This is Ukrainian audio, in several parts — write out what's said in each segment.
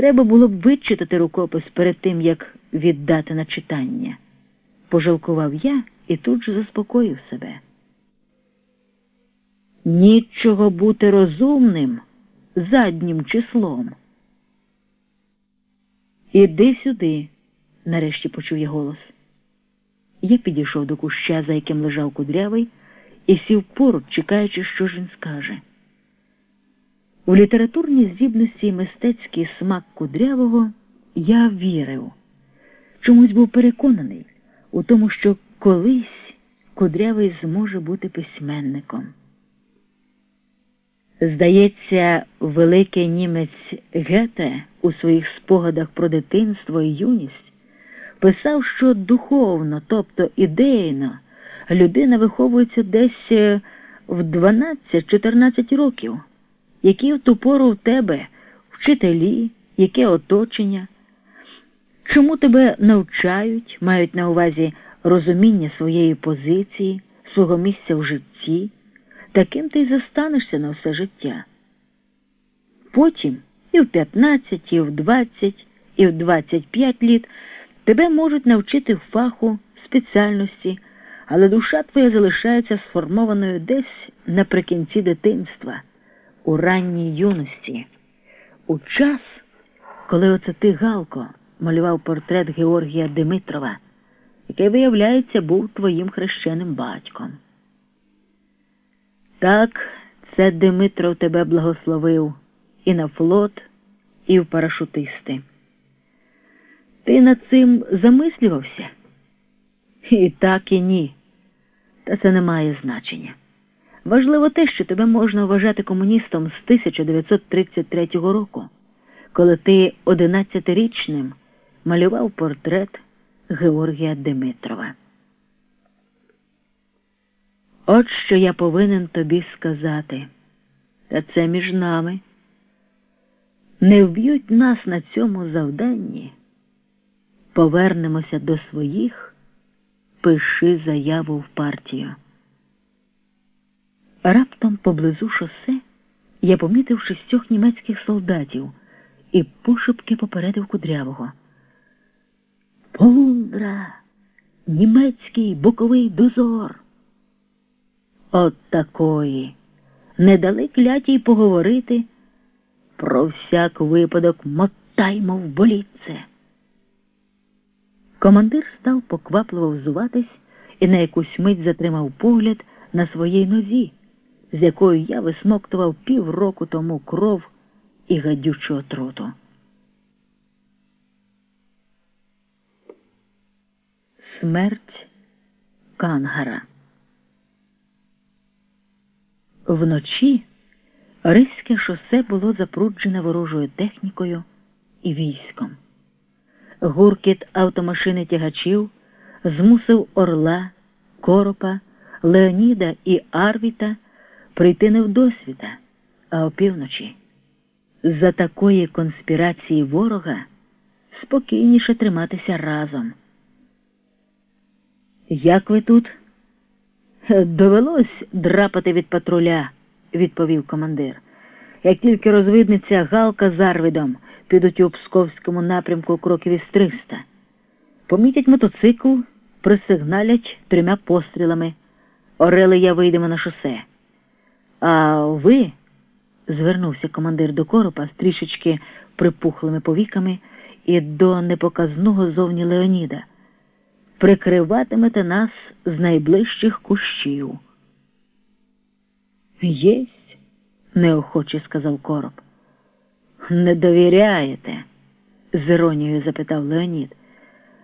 Треба було б вичитати рукопис перед тим, як віддати на читання. Пожалкував я і тут же заспокоїв себе. Нічого бути розумним заднім числом. Іди сюди, нарешті почув я голос. Я підійшов до куща, за яким лежав кудрявий, і сів поруч, чекаючи, що ж він скаже. У літературній здібності і мистецький смак кудрявого я вірив, чомусь був переконаний у тому, що колись кудрявий зможе бути письменником. Здається, великий німець Гете у своїх спогадах про дитинство і юність писав, що духовно, тобто ідейно, людина виховується десь е, в 12-14 років, які в ту пору в тебе вчителі, яке оточення, чому тебе навчають, мають на увазі розуміння своєї позиції, свого місця в житті? Таким ти й зостанешся на все життя. Потім і в 15, і в 20, і в 25 літ тебе можуть навчити фаху, спеціальності, але душа твоя залишається сформованою десь наприкінці дитинства, у ранній юності, у час, коли оце ти, Галко, малював портрет Георгія Димитрова, який, виявляється, був твоїм хрещеним батьком. Так, це Димитров тебе благословив і на флот, і в парашутисти. Ти над цим замислювався? І так, і ні. Та це не має значення. Важливо те, що тебе можна вважати комуністом з 1933 року, коли ти одинадцятирічним малював портрет Георгія Димитрова. От що я повинен тобі сказати, та це між нами. Не вб'ють нас на цьому завданні. Повернемося до своїх, пиши заяву в партію. Раптом поблизу шосе я помітив шістьох німецьких солдатів і пошепки попередив кудрявого. Полундра, німецький боковий дозор. От такої. Не дали клятій поговорити. Про всяк випадок мотаймо в болітце. Командир став поквапливо взуватись і на якусь мить затримав погляд на своїй нозі, з якою я висмоктував півроку тому кров і гадючу отруту. Смерть Кангара Вночі Ризьке шосе було запруджене ворожою технікою і військом. Гуркіт автомашини тягачів змусив Орла, Коропа, Леоніда і Арвіта прийти не в досвіта, а опівночі. За такої конспірації ворога спокійніше триматися разом. Як ви тут? Довелось драпати від патруля, відповів командир. Як тільки розвидниться Галка з Арвідом підуть у Псковському напрямку кроків із 300. Помітять мотоцикл, присигналять трьома пострілами. Орели я вийдемо на шосе. А ви, звернувся командир до коропа з трішечки припухлими повіками і до непоказного зовні Леоніда прикриватимете нас з найближчих кущів. Єсть, неохоче сказав короб. Не довіряєте? з іронією запитав Леонід.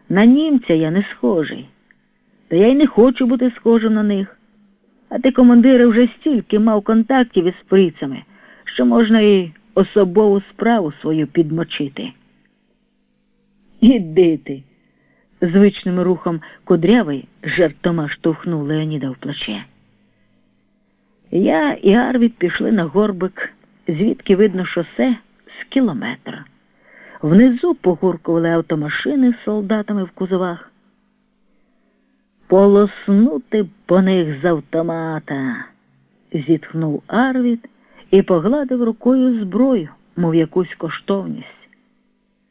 На німця я не схожий, та я й не хочу бути схожим на них. А ти, командире, вже стільки мав контактів із фрицами, що можна і особову справу свою підмочити. Іди ти звичним рухом кудрявий жартома штовхнув Леоніда в плече. Я і Арвід пішли на горбик, звідки видно шосе з кілометра. Внизу погуркували автомашини з солдатами в кузовах. Полоснути по них з автомата, зітхнув Арвід і погладив рукою зброю, мов якусь коштовність.